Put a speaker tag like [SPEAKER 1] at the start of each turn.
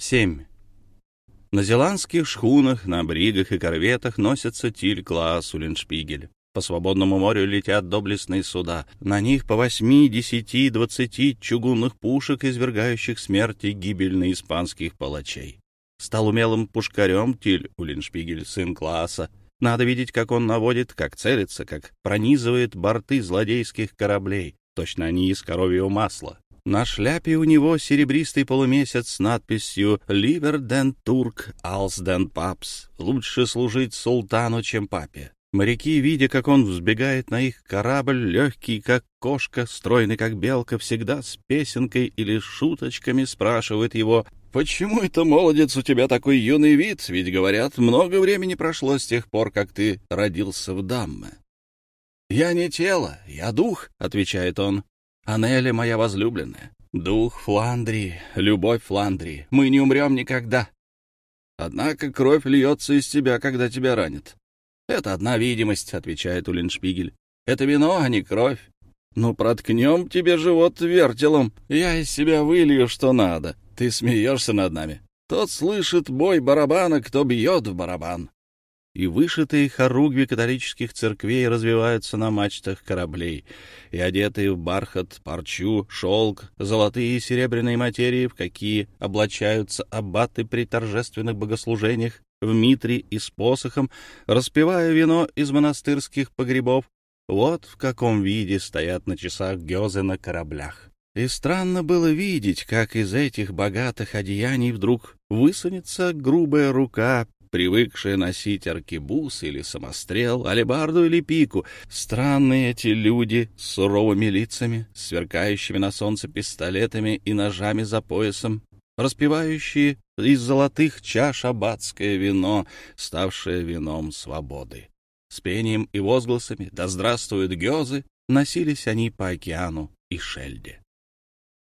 [SPEAKER 1] 7. На зеландских шхунах, на бригах и корветах носятся Тиль-класс Уллиншпигель. По свободному морю летят доблестные суда. На них по восьми, десяти, двадцати чугунных пушек, извергающих смерти гибельно испанских палачей. Стал умелым пушкарем Тиль Уллиншпигель, сын класса. Надо видеть, как он наводит, как целится, как пронизывает борты злодейских кораблей. Точно они из коровьего масла. На шляпе у него серебристый полумесяц с надписью «Ливер ден турк, алс ден папс» — «Лучше служить султану, чем папе». Моряки, видя, как он взбегает на их корабль, легкий, как кошка, стройный, как белка, всегда с песенкой или шуточками спрашивают его, «Почему это, молодец, у тебя такой юный вид? Ведь, говорят, много времени прошло с тех пор, как ты родился в Дамме». «Я не тело, я дух», — отвечает он. «Анеля моя возлюбленная, дух Фландрии, любовь Фландрии, мы не умрем никогда». Однако кровь льется из тебя, когда тебя ранят. «Это одна видимость», — отвечает Уллиншпигель. «Это вино, а не кровь. Ну, проткнем тебе живот вертелом. Я из себя вылью, что надо. Ты смеешься над нами. Тот слышит бой барабана, кто бьет в барабан». И вышитые хоругви католических церквей развиваются на мачтах кораблей, и одетые в бархат, парчу, шелк, золотые и серебряные материи, в какие облачаются аббаты при торжественных богослужениях, в митре и с посохом, распивая вино из монастырских погребов. Вот в каком виде стоят на часах гёзы на кораблях. И странно было видеть, как из этих богатых одеяний вдруг высунется грубая рука, привыкшая носить аркебуз или самострел, алебарду или пику. Странные эти люди с суровыми лицами, сверкающими на солнце пистолетами и ножами за поясом, распивающие из золотых чаш аббатское вино, ставшее вином свободы. С пением и возгласами «Да здравствуют гёзы!» носились они по океану и шельде.